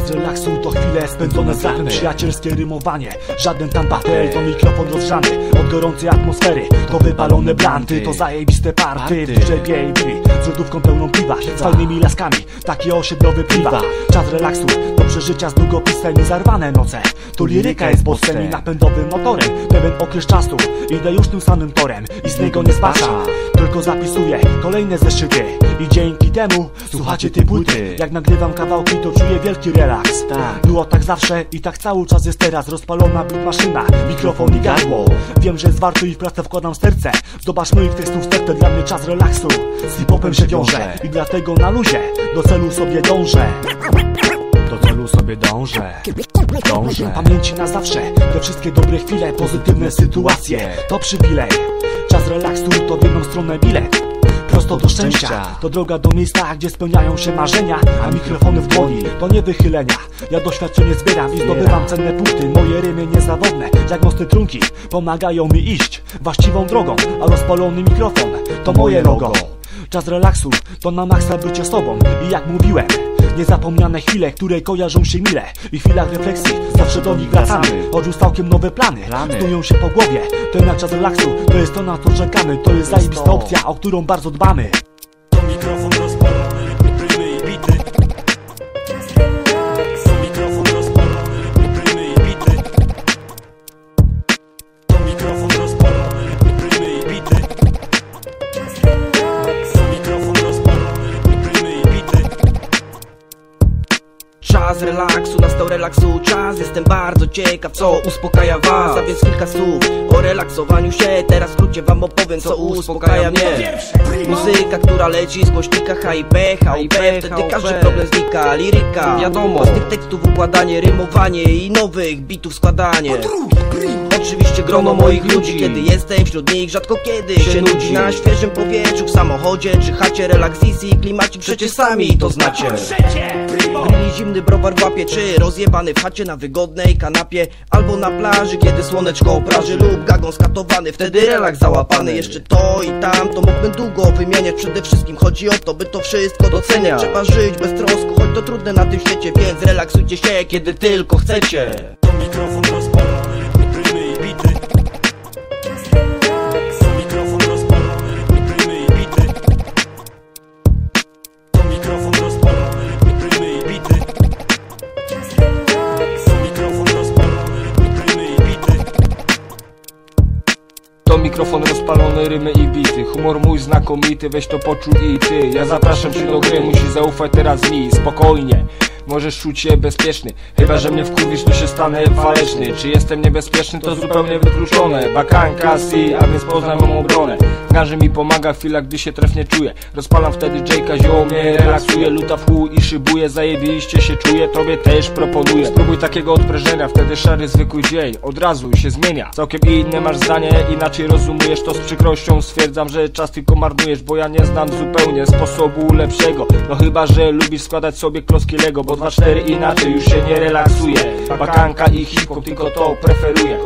Czas relaksu to chwile spędzone z rapem Przyjacielskie rymowanie, żaden tam batel To mikrofon rozgrzany od gorącej atmosfery. To wypalone blanty, to zajebiste party. DJ Baby, z lodówką pełną piwa Z fajnymi laskami, takie osiedlowe piwa. Czas relaksu, to przeżycia z długopisem i zarwane noce. Tu liryka jest bossem i napędowym motorem. Pewien okres czasu, idę już tym samym torem I z niego nie zbaczam, tylko zapisuję kolejne zeszyty I dzięki temu słuchacie tej płyty. Jak nagrywam kawałki to czuję wielki relaks. Było tak zawsze i tak cały czas jest teraz. Rozpalona beat maszyna, mikrofon i gardło. Wiem, że jest warto i w pracę wkładam serce. Zobacz moich tekstów stertę, dla mnie czas relaksu. Z hip-hopem się wiąże i dlatego na luzie Do celu sobie dążę. Do celu sobie dążę. Dążę. Pamięci na zawsze Te wszystkie dobre chwile Pozytywne sytuacje. To przywilej. Czas relaksu to w jedną stronę bilet Prosto do szczęścia. To droga do miejsca, gdzie spełniają się marzenia A mikrofony w dłoni to nie wychylenia. Ja doświadczenie zbieram i zdobywam cenne punkty. Moje rymy niezawodne, jak mosty trunki Pomagają mi iść właściwą drogą A rozpalony mikrofon to moje logo Czas relaksu to na maksa bycie sobą I jak mówiłem Niezapomniane chwile, które kojarzą się mile. I w chwilach refleksji zawsze do nich wracamy. Odrzuć całkiem nowe plany, snują się po głowie. Ten jak czas relaksu, to jest to na co czekamy. To jest zajebista opcja, o którą bardzo dbamy. To mikrofon relaksu, nastał relaksu. Czas Jestem bardzo ciekaw, co uspokaja was. A więc kilka słów o relaksowaniu się. Teraz w skrócie wam opowiem, co uspokaja mnie. Muzyka, która leci z głośnika HIP, HIP Wtedy każdy problem znika, liryka Wiadomo, z tych tekstów układanie, rymowanie I nowych bitów składanie. Oczywiście grono moich ludzi. Kiedy jestem wśród nich, rzadko kiedy się nudzi. Na świeżym powietrzu, w samochodzie czy chacie Relaks easy, klimacik przecież sami to znacie. Grilli zimny browar w łapie Czy rozjebany w chacie na wygodnej kanapie Albo na plaży, kiedy słoneczko praży Lub gagon skatowany, wtedy relaks załapany. Jeszcze to i tam, to mógłbym długo wymieniać. Przede wszystkim chodzi o to, by to wszystko doceniać. Trzeba żyć bez trosku, choć to trudne na tym świecie Więc relaksujcie się, kiedy tylko chcecie. To mikrofon rozpalony, To mikrofon rozpalony, rymy i bity. Humor mój znakomity, weź to poczuj i ty. Ja zapraszam cię do gry, musisz zaufać teraz mi. Spokojnie Możesz czuć się bezpieczny. Chyba, że mnie wkurwisz, to się stanę waleczny. Czy jestem niebezpieczny, to zupełnie wykluczone. Bakanka, si, a więc poznaj mą obronę Garzy mi pomaga w gdy się trefnie czuję. Rozpalam wtedy Jake'a, zioło mnie relaksuje. Luta w chuj i szybuje, zajebiście się czuję Tobie też proponuję. Spróbuj takiego odprężenia, wtedy szary zwykły dzień Od razu się zmienia. Całkiem inne masz zdanie, inaczej rozumujesz to. Z przykrością Stwierdzam, że czas tylko marnujesz, bo ja nie znam zupełnie sposobu lepszego. No chyba, że lubisz składać sobie klocki Lego Bo 2-4 inaczej już się nie relaksuje. Bakanka i hip-hop, tylko to preferuję